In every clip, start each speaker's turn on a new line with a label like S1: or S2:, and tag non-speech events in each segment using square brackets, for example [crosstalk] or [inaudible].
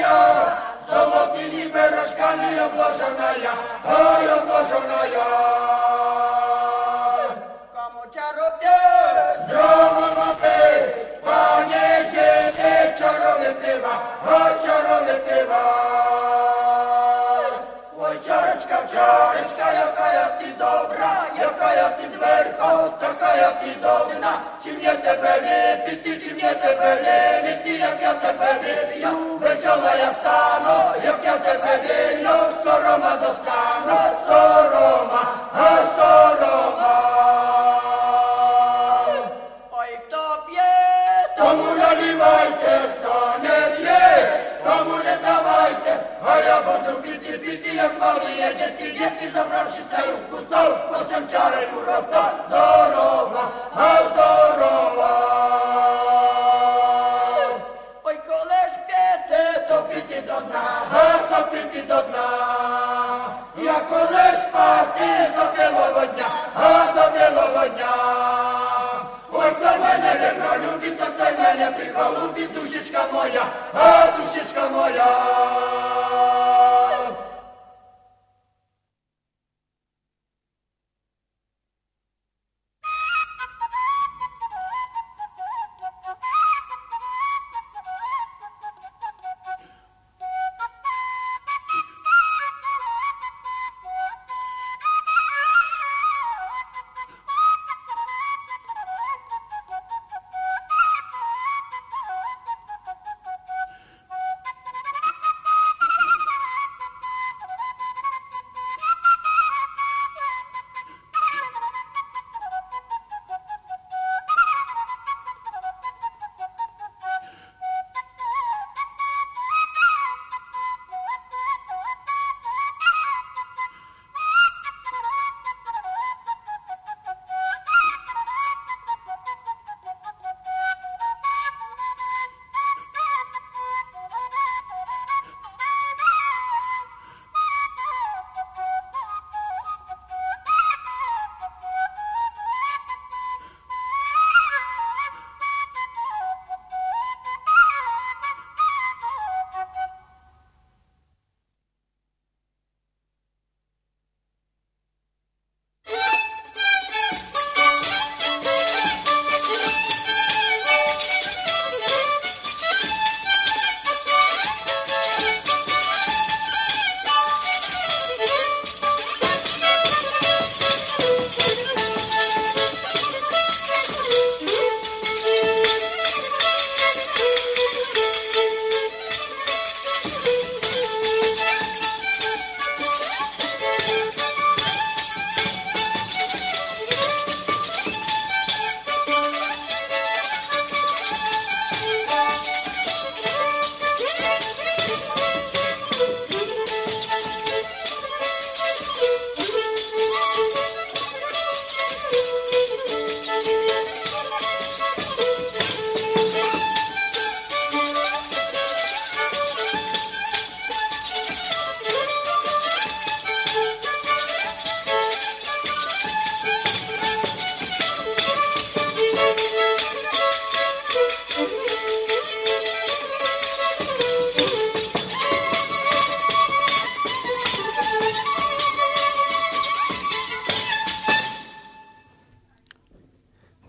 S1: обложенная, золотыми пирожками обложенная, ой, обложенная. Кому чару пьет, здравому пить, понеси ты чарове пива, о чарове пива. Ой, чарочка, чарочка, якая ти добра, яка я ти зверху, така я ти догна. Чи я тебе випити, чи мне тебе вилити, як я тебе виб'ю, весела я стану, як я тебе вилю, сорома достану, як малі діти, забравши стаю в куток, посем чари курота, здорова, а здорова. Ой, коли ж п'єте, то піти до дна, а то піти до дна. Я коли спати до білого дня, а до білого дня. Ой, мене вірно любить, то хто мене прихолубить, душечка моя, а душечка моя.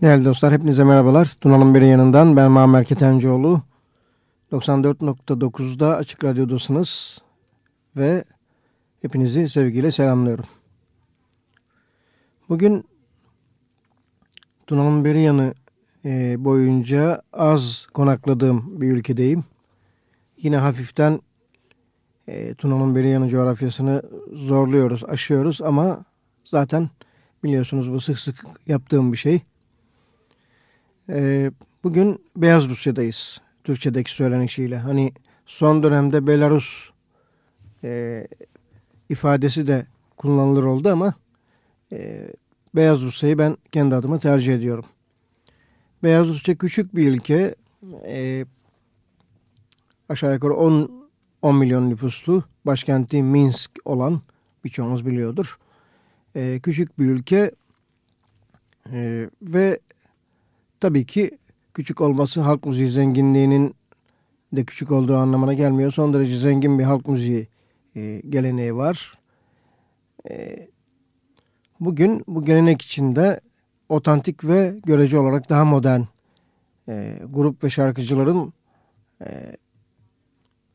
S2: Değerli dostlar hepinize merhabalar. Tuna'nın biri yanından ben Muammer Ketencoğlu. 94.9'da Açık Radyo'dasınız ve hepinizi sevgiyle selamlıyorum. Bugün Tuna'nın beri yanı e, boyunca az konakladığım bir ülkedeyim. Yine hafiften e, Tuna'nın beri yanı coğrafyasını zorluyoruz, aşıyoruz ama zaten biliyorsunuz bu sık sık yaptığım bir şey. E, bugün Beyaz Rusya'dayız. Türkçedeki söylenişiyle. Hani son dönemde Belarus e, ifadesi de kullanılır oldu ama e, Beyaz Rusya'yı ben kendi adıma tercih ediyorum. Beyaz Rusya küçük bir ülke. E, aşağı yukarı 10, 10 milyon nüfuslu. Başkenti Minsk olan birçoğunuz biliyordur. E, küçük bir ülke e, ve tabii ki küçük olması halk müziği zenginliğinin de küçük olduğu anlamına gelmiyor. Son derece zengin bir halk müziği e, geleneği var. E, bugün bu gelenek içinde otantik ve görece olarak daha modern e, grup ve şarkıcıların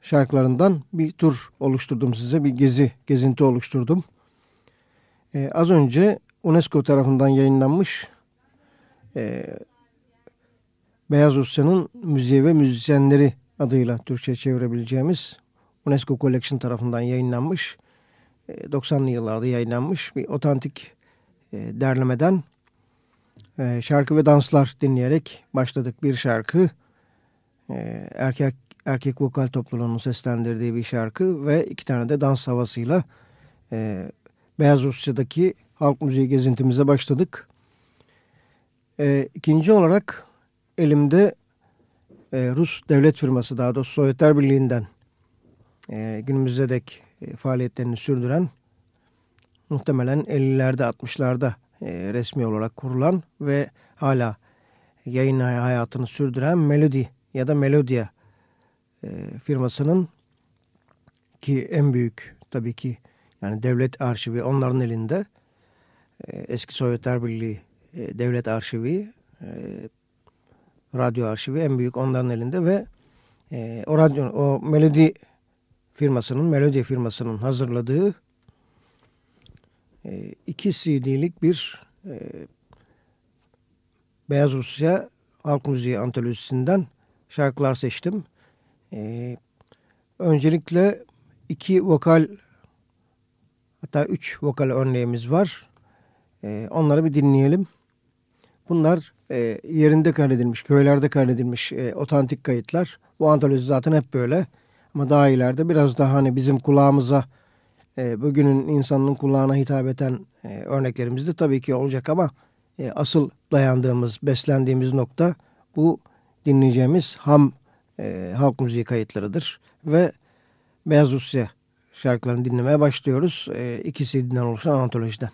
S2: şarkılarından bir tur oluşturdum size. Bir gezi, gezinti oluşturdum. Az önce UNESCO tarafından yayınlanmış Beyaz Rusya'nın müziği ve müzisyenleri adıyla Türkçe çevirebileceğimiz UNESCO Collection tarafından yayınlanmış 90'lı yıllarda yayınlanmış bir otantik derlemeden şarkı ve danslar dinleyerek başladık. Bir şarkı erkek erkek vokal topluluğunun seslendirdiği bir şarkı ve iki tane de dans havasıyla Beyaz Rusya'daki halk müziği gezintimize başladık. İkinci olarak elimde e, Rus devlet firması daha doğrusu Sovyetler Birliği'nden e, günümüze dek e, faaliyetlerini sürdüren muhtemelen 50'lerde 60'larda e, resmi olarak kurulan ve hala yayın hayatını sürdüren Melody ya da Melodia e, firmasının ki en büyük tabii ki yani devlet arşivi onların elinde e, eski Sovyetler Birliği e, devlet arşivi e, radyo arşivi en büyük onların elinde ve e, o radyo o melodi firmasının melodi firmasının hazırladığı e, iki CD'lik bir e, Beyaz Rusya halk müziği antolojisinden şarkılar seçtim. E, öncelikle iki vokal hatta üç vokal örneğimiz var. E, onları bir dinleyelim. Bunlar e, yerinde kaydedilmiş, köylerde kaydedilmiş e, otantik kayıtlar. Bu antoloji zaten hep böyle. Ama daha ileride biraz daha hani bizim kulağımıza, e, bugünün insanının kulağına hitap eden e, örneklerimiz de tabii ki olacak ama e, asıl dayandığımız, beslendiğimiz nokta bu dinleyeceğimiz ham e, halk müziği kayıtlarıdır. Ve Beyaz Rusya şarkılarını dinlemeye başlıyoruz. E, iki oluşan antolojiden.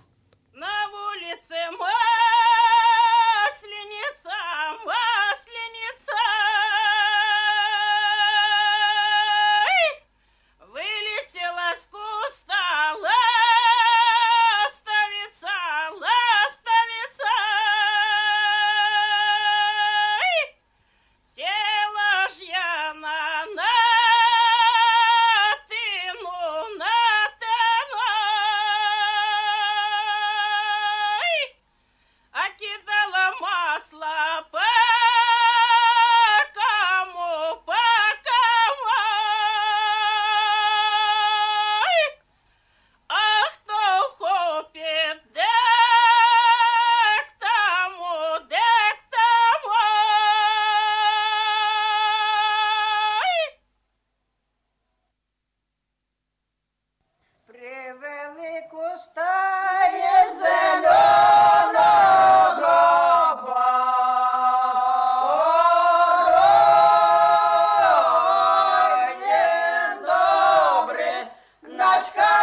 S2: das casas.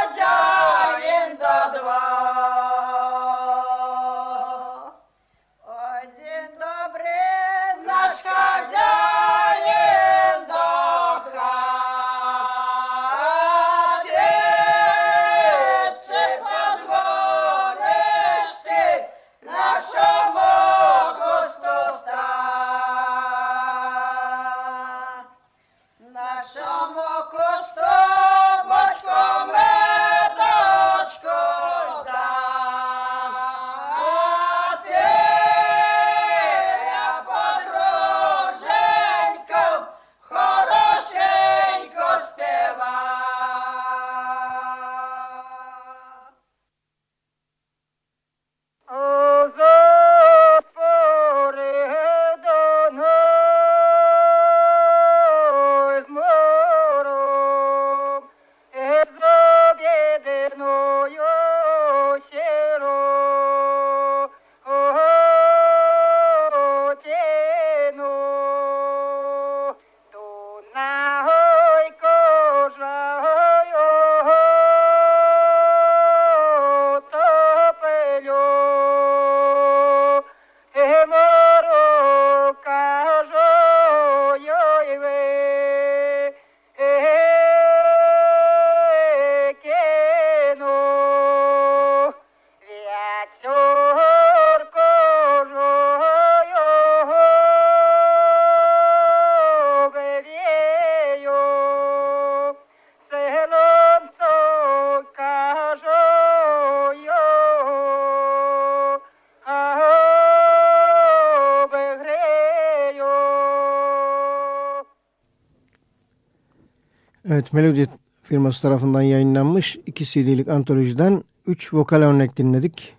S2: Evet, Melody firması tarafından yayınlanmış iki CD'lik antolojiden 3 vokal örnek dinledik.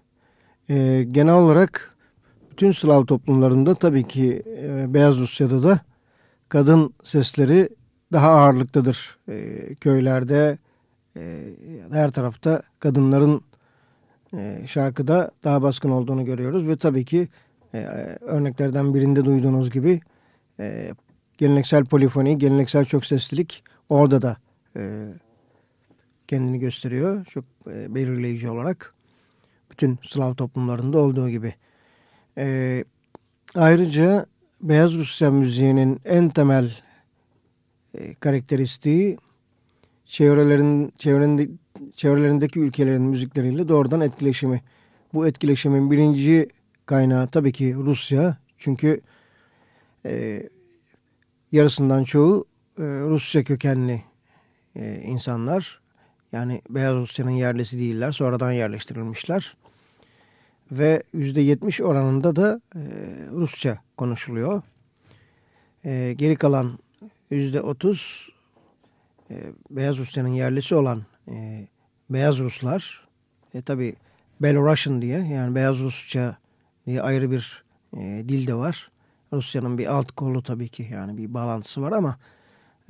S2: Ee, genel olarak bütün Slav toplumlarında tabii ki e, Beyaz Rusya'da da kadın sesleri daha ağırlıktadır. E, köylerde e, her tarafta kadınların e, şarkıda daha baskın olduğunu görüyoruz ve tabii ki e, örneklerden birinde duyduğunuz gibi e, geleneksel polifoni, geleneksel çok seslilik orada da e, kendini gösteriyor. Çok e, belirleyici olarak bütün Slav toplumlarında olduğu gibi. E, ayrıca Beyaz Rusya müziğinin en temel e, karakteristiği çevrelerin çevrelerinde, çevrelerindeki ülkelerin müzikleriyle doğrudan etkileşimi. Bu etkileşimin birinci kaynağı tabii ki Rusya. Çünkü e, yarısından çoğu e, Rusya kökenli e, insanlar. Yani Beyaz Rusya'nın yerlisi değiller. Sonradan yerleştirilmişler. Ve yüzde yetmiş oranında da e, Rusça konuşuluyor. E, geri kalan yüzde otuz e, Beyaz Rusya'nın yerlisi olan e, Beyaz Ruslar. E, Tabi Belarusian diye yani Beyaz Rusça diye ayrı bir e, dil de var. Rusya'nın bir alt kolu tabii ki yani bir bağlantısı var ama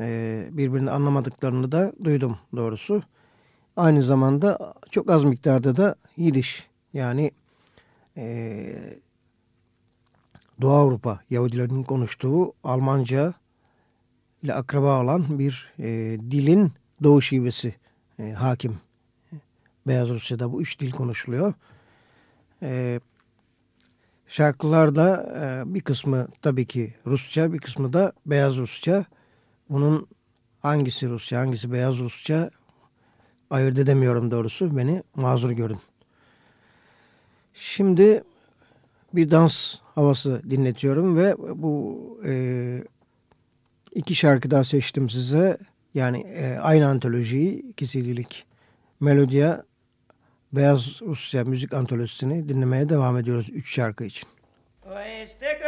S2: e, birbirini anlamadıklarını da duydum doğrusu. Aynı zamanda çok az miktarda da Yidiş yani e, Doğu Avrupa Yahudilerinin konuştuğu Almanca ile akraba olan bir e, dilin doğu şivesi e, hakim. Beyaz Rusya'da bu üç dil konuşuluyor. E, şarkılarda e, bir kısmı tabii ki Rusça bir kısmı da Beyaz Rusça. Bunun hangisi Rusça hangisi Beyaz Rusça ayırt edemiyorum doğrusu. Beni mazur görün. Şimdi bir dans havası dinletiyorum ve bu e, iki şarkı daha seçtim size. Yani e, aynı antolojiyi iki CD'lik Melodia Beyaz Rusya müzik antolojisini dinlemeye devam ediyoruz üç şarkı için. Este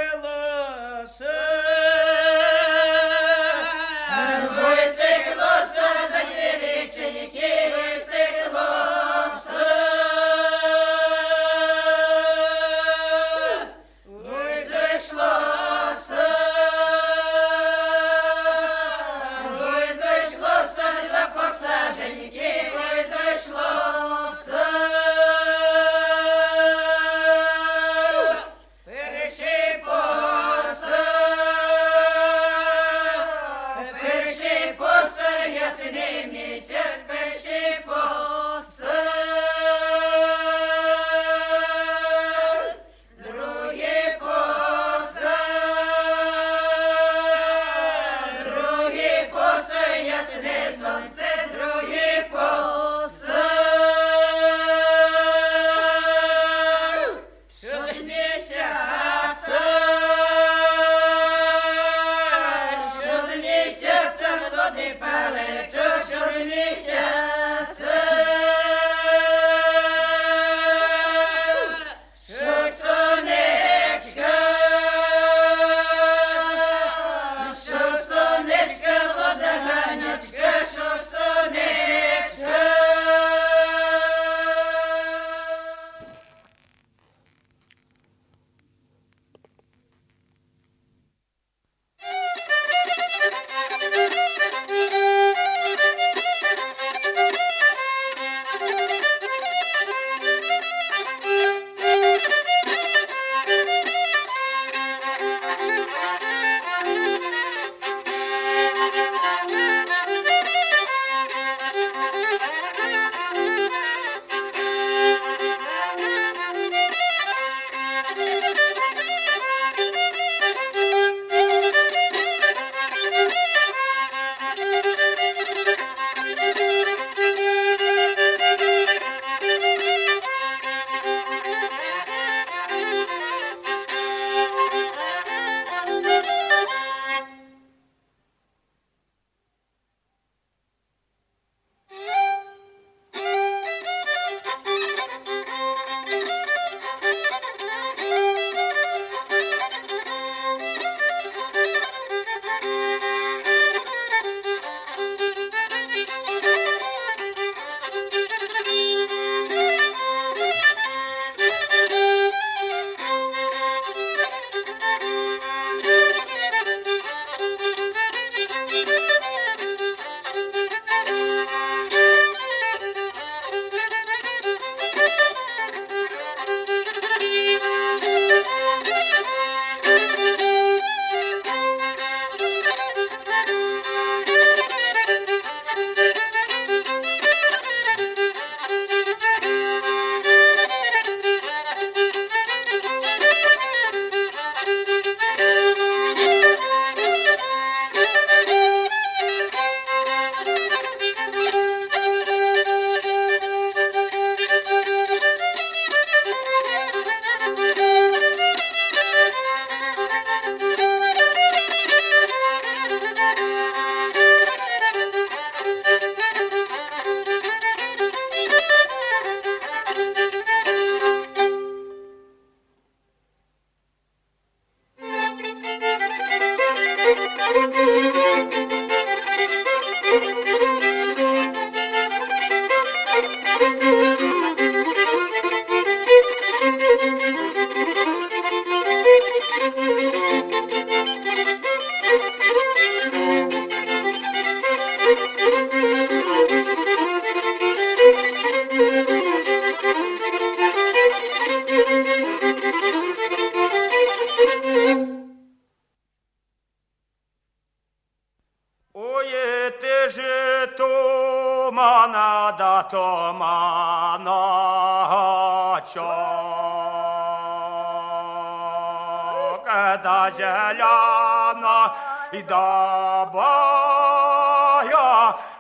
S3: зеляна і дабая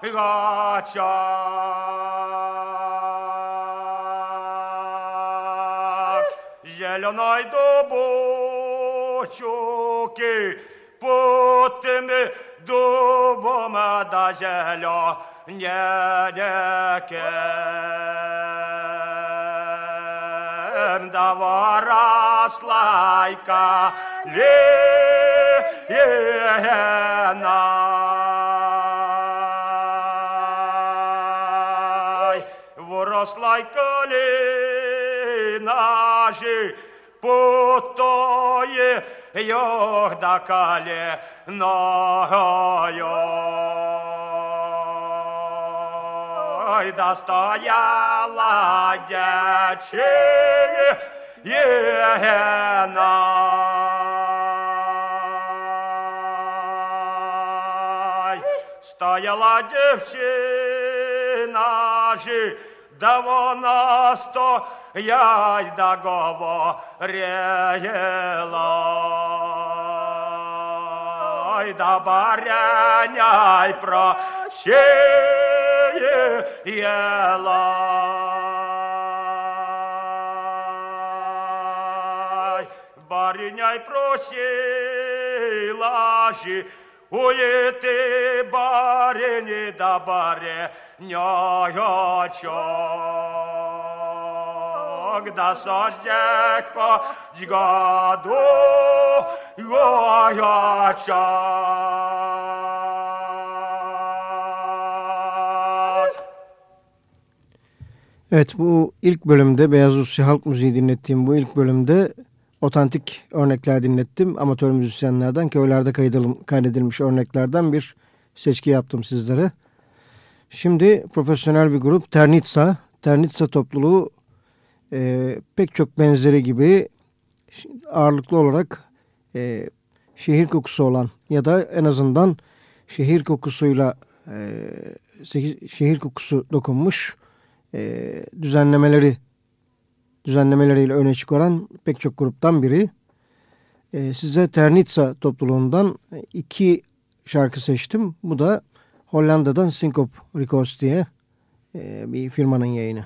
S3: гача. Зеленой дубочуки, потими дубом да зеля не деке. Новорослайка Лена. Е, е, Ворослайка Лена же путає йогда кале ногою. Ой, да стояла дячеє, єгенай. Стояла дівчина жи, да вона стояла й да говорила. Ой, да баряня й прощеє єла. Părinea-i prosila și uite barene da bare neaiočog da soždjek po džgadu
S2: Evet bu ilk bölümde Beyaz Rusya Halk Müziği dinlettiğim bu ilk bölümde otantik örnekler dinlettim. Amatör müzisyenlerden köylerde kaydedilmiş örneklerden bir seçki yaptım sizlere. Şimdi profesyonel bir grup Ternitsa. Ternitsa topluluğu e, pek çok benzeri gibi ağırlıklı olarak e, şehir kokusu olan ya da en azından şehir kokusuyla e, şehir kokusu dokunmuş e, düzenlemeleri düzenlemeleriyle öne çıkaran pek çok gruptan biri. E, size Ternitsa topluluğundan iki şarkı seçtim. Bu da Hollanda'dan Syncop Records diye e, bir firmanın yayını.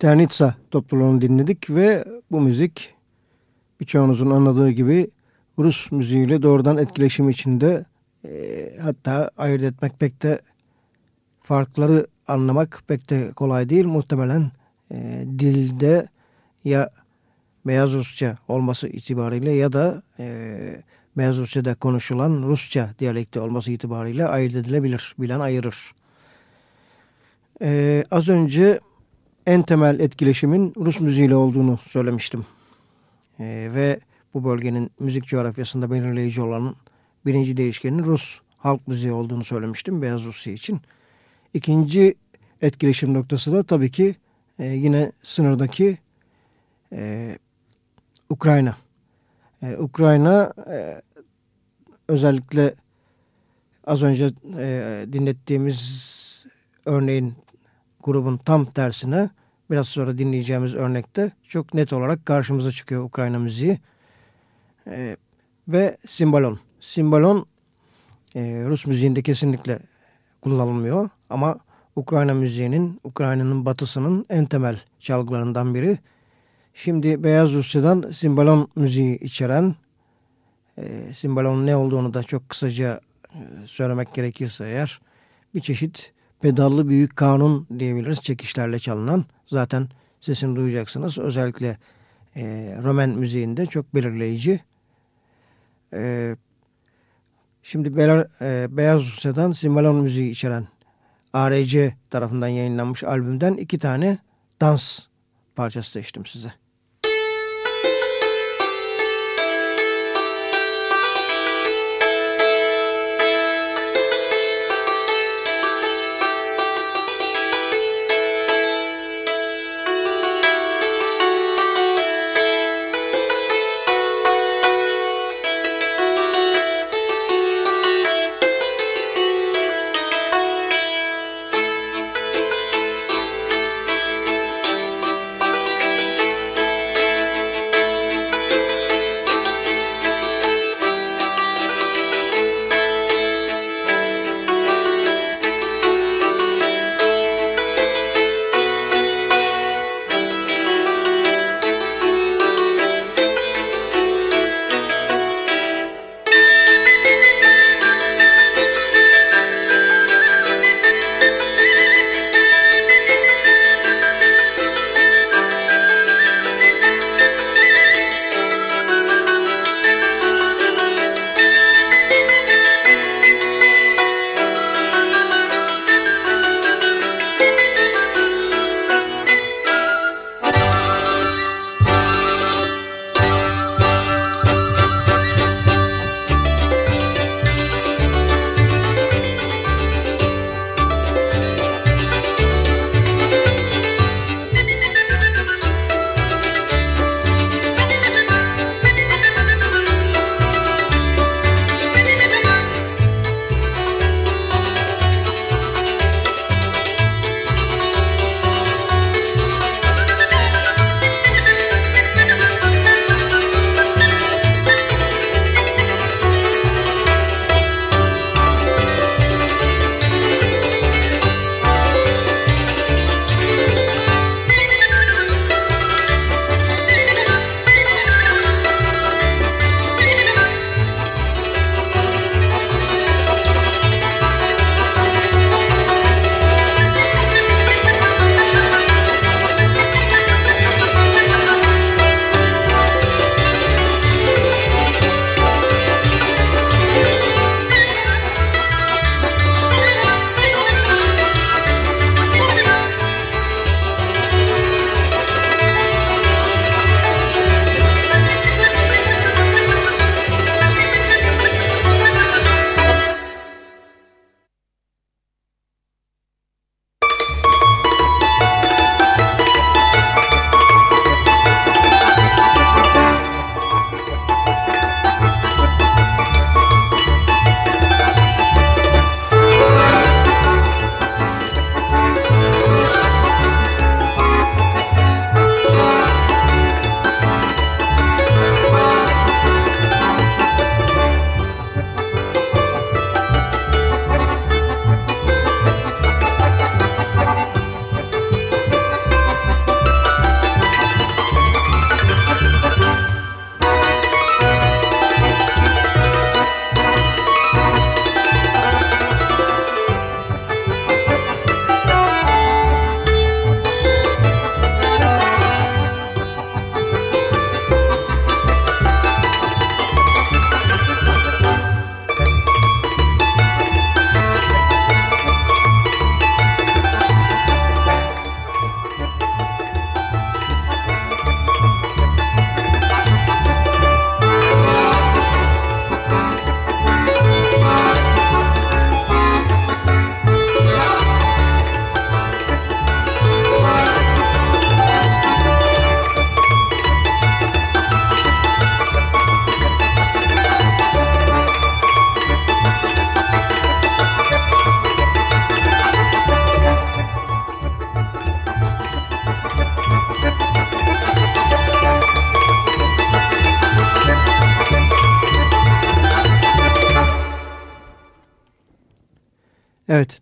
S2: Ternitsa topluluğunu dinledik ve bu müzik birçoğunuzun anladığı gibi Rus müziğiyle doğrudan etkileşim içinde e, hatta ayırt etmek pek de farkları anlamak pek de kolay değil. Muhtemelen e, dilde ya Beyaz Rusça olması itibariyle ya da e, Beyaz Rusça'da konuşulan Rusça diyalekti olması itibariyle ayırt edilebilir. Bilen ayırır. E, az önce en temel etkileşimin Rus müziğiyle olduğunu söylemiştim. E, ve bu bölgenin müzik coğrafyasında belirleyici olan birinci değişkenin Rus halk müziği olduğunu söylemiştim Beyaz Rusya için. İkinci etkileşim noktası da tabii ki e, yine sınırdaki e, Ukrayna. E, Ukrayna e, özellikle az önce e, dinlettiğimiz örneğin grubun tam tersine biraz sonra dinleyeceğimiz örnekte çok net olarak karşımıza çıkıyor Ukrayna müziği. E, ve simbalon. Simbalon e, Rus müziğinde kesinlikle kullanılmıyor ama Ukrayna müziğinin, Ukrayna'nın batısının en temel çalgılarından biri. Şimdi Beyaz Rusya'dan simbalon müziği içeren, e, simbalonun ne olduğunu da çok kısaca e, söylemek gerekirse eğer, bir çeşit pedallı büyük kanun diyebiliriz çekişlerle çalınan. Zaten sesini duyacaksınız. Özellikle e, Roman müziğinde çok belirleyici. E, şimdi Belar, e, Beyaz Rusya'dan simbalon müziği içeren ARC tarafından yayınlanmış albümden iki tane dans parçası seçtim size.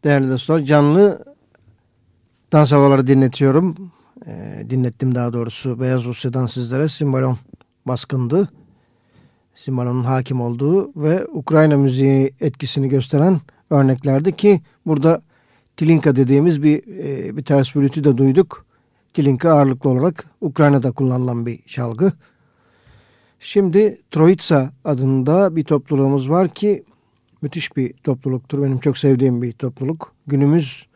S2: Değerli dostlar canlı dans havaları dinletiyorum. E, dinlettim daha doğrusu Beyaz Rusya'dan sizlere Simbalon baskındı. Simbalon'un hakim olduğu ve Ukrayna müziği etkisini gösteren örneklerdi ki burada Tilinka dediğimiz bir, e, bir ters flütü de duyduk. Tilinka ağırlıklı olarak Ukrayna'da kullanılan bir çalgı. Şimdi Troitsa adında bir topluluğumuz var ki müthiş bir topluluktur. Benim çok sevdiğim bir topluluk. Günümüz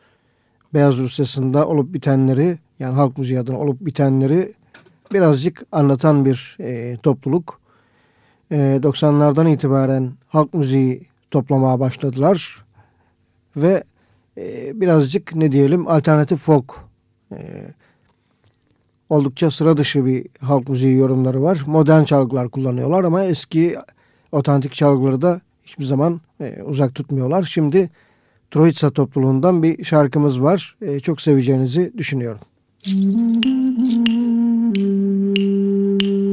S2: Beyaz Rusyası'nda olup bitenleri yani halk müziği adına olup bitenleri birazcık anlatan bir e, topluluk. E, 90'lardan itibaren halk müziği toplamaya başladılar ve e, birazcık ne diyelim alternatif folk e, oldukça sıra dışı bir halk müziği yorumları var. Modern çalgılar kullanıyorlar ama eski otantik çalgıları da hiçbir zaman e, uzak tutmuyorlar. Şimdi Troitsa topluluğundan bir şarkımız var. E, çok seveceğinizi düşünüyorum. Müzik [laughs]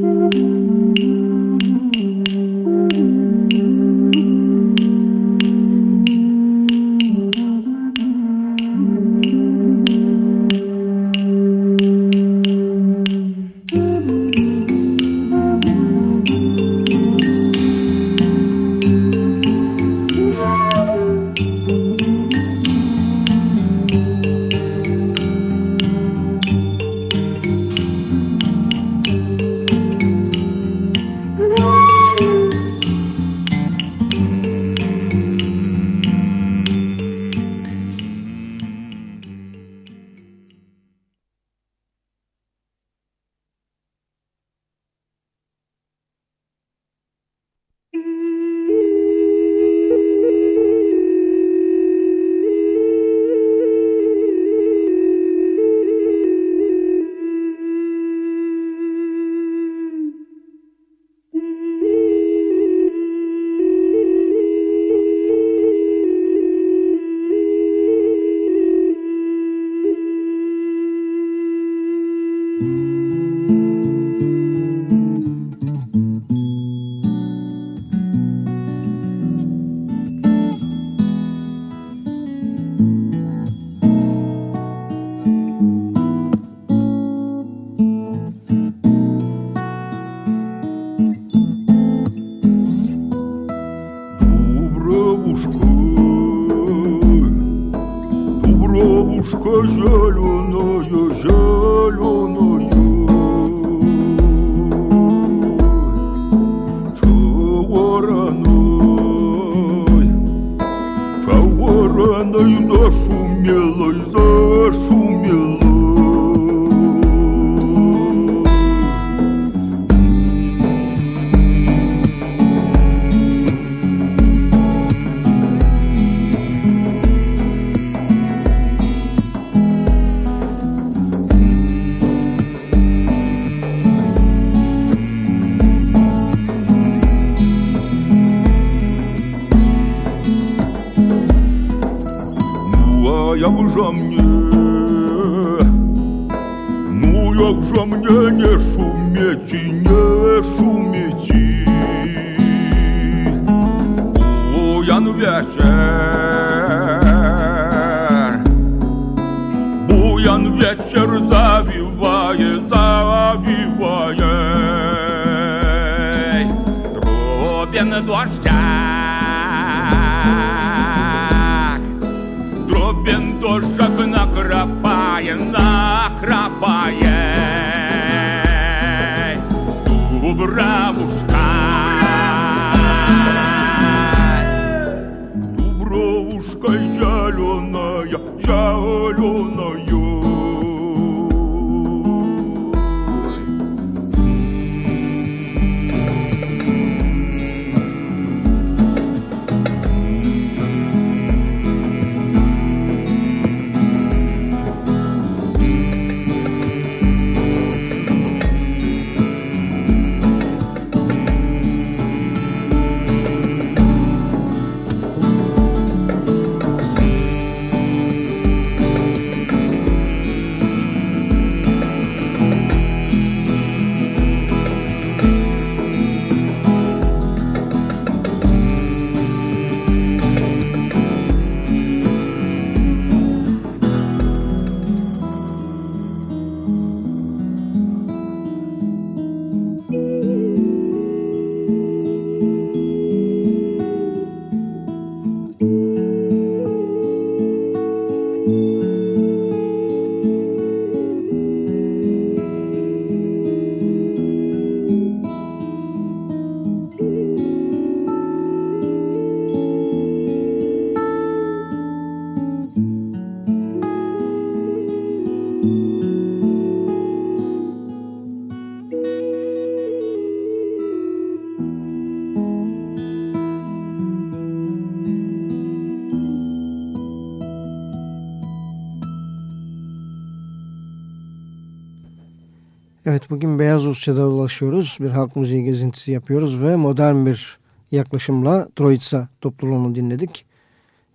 S2: Evet bugün Beyaz Rusya'da dolaşıyoruz. Bir halk müziği gezintisi yapıyoruz ve modern bir yaklaşımla Troitsa topluluğunu dinledik.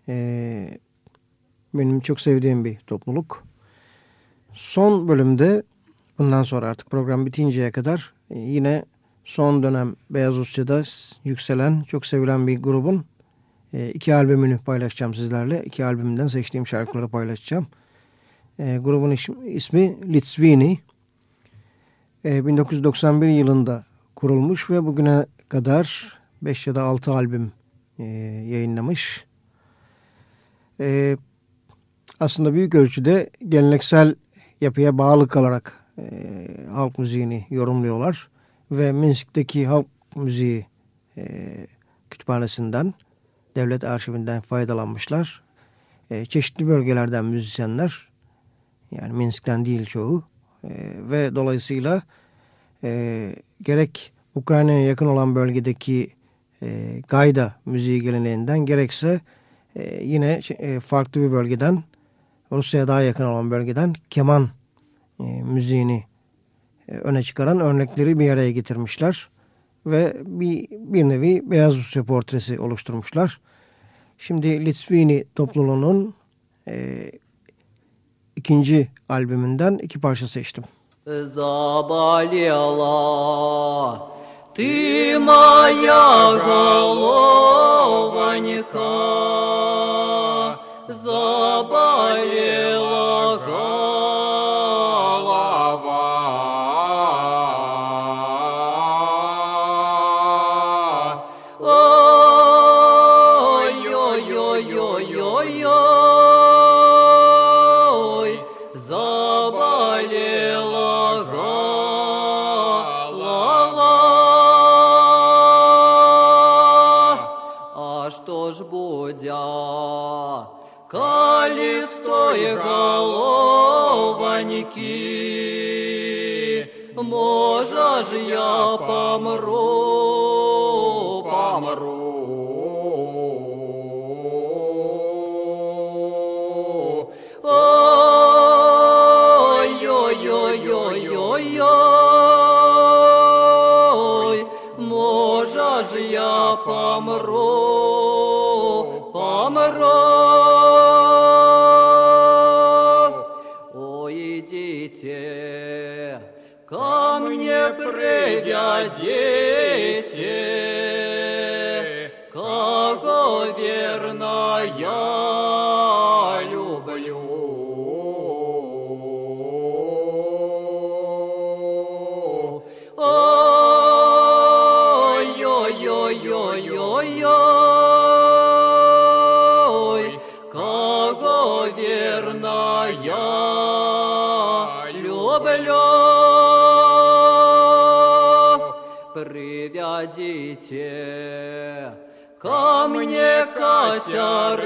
S2: Ee, benim çok sevdiğim bir topluluk. Son bölümde bundan sonra artık program bitinceye kadar e, yine son dönem Beyaz Rusya'da yükselen, çok sevilen bir grubun e, iki albümünü paylaşacağım sizlerle. İki albümünden seçtiğim şarkıları paylaşacağım. E, grubun ismi Litvini. 1991 yılında kurulmuş ve bugüne kadar 5 ya da 6 albüm yayınlamış. aslında büyük ölçüde geleneksel yapıya bağlı kalarak halk müziğini yorumluyorlar ve Minsk'teki halk müziği e, kütüphanesinden, devlet arşivinden faydalanmışlar. E, çeşitli bölgelerden müzisyenler, yani Minsk'ten değil çoğu e, ve dolayısıyla e, gerek Ukrayna'ya yakın olan bölgedeki e, Gayda müziği geleneğinden gerekse e, yine e, farklı bir bölgeden Rusya'ya daha yakın olan bölgeden keman e, müziğini e, öne çıkaran örnekleri bir araya getirmişler ve bir, bir nevi Beyaz Rusya portresi oluşturmuşlar. Şimdi Litvini topluluğunun e, ikinci albümünden iki parça seçtim.
S4: Заболела ты моя голованька, заболела
S5: Господя. Калистое головоньки, ж я помру, помру. придядеться. все. Ко мне Катерина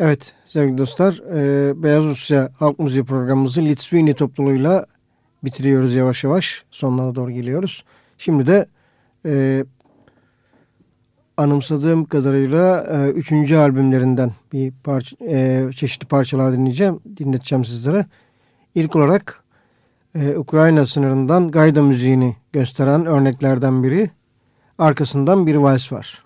S6: Evet sevgili dostlar e, Beyaz Rusya Halk Müziği programımızı Litvini topluluğuyla bitiriyoruz yavaş yavaş. Sonlara doğru geliyoruz. Şimdi de e, anımsadığım kadarıyla e, üçüncü albümlerinden bir parça, e, çeşitli parçalar dinleyeceğim, dinleteceğim sizlere. İlk olarak e, Ukrayna sınırından gayda müziğini gösteren örneklerden biri. Arkasından bir vals var.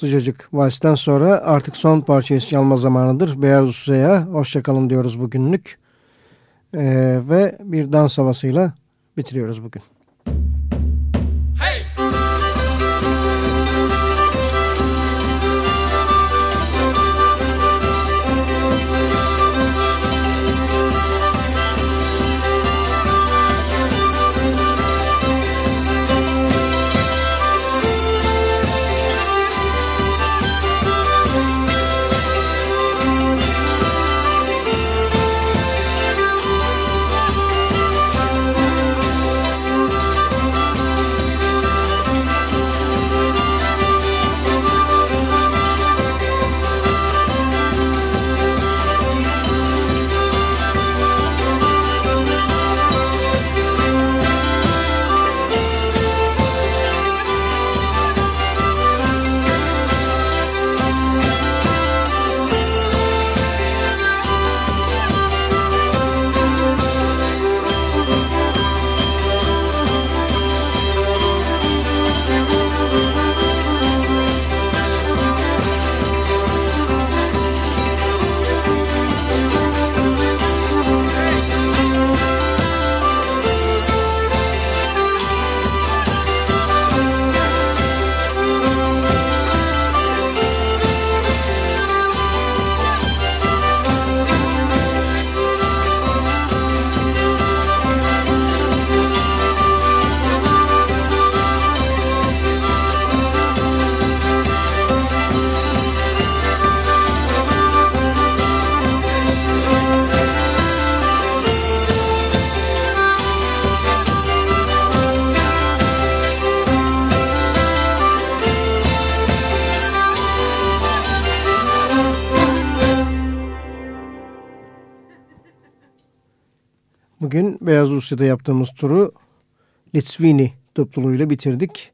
S6: Sıcacık valsten sonra artık son parçayı çalma zamanıdır. Beyaz Usta'ya hoşçakalın diyoruz bugünlük. Ee, ve bir dans havasıyla bitiriyoruz. Bugün
S2: Rusya'da yaptığımız turu Litvini topluluğuyla bitirdik.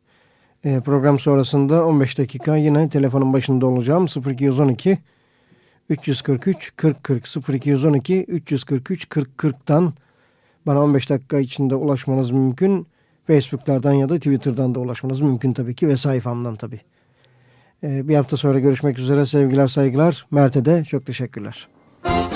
S2: E, program sonrasında 15 dakika yine telefonun başında olacağım. 0212 343 40 40 0212 343 40 40'tan bana 15 dakika içinde ulaşmanız mümkün. Facebook'lardan ya da Twitter'dan da ulaşmanız mümkün tabii ki ve sayfamdan tabii. Ee, bir hafta sonra görüşmek üzere sevgiler saygılar. Mert'e de çok teşekkürler.
S6: Să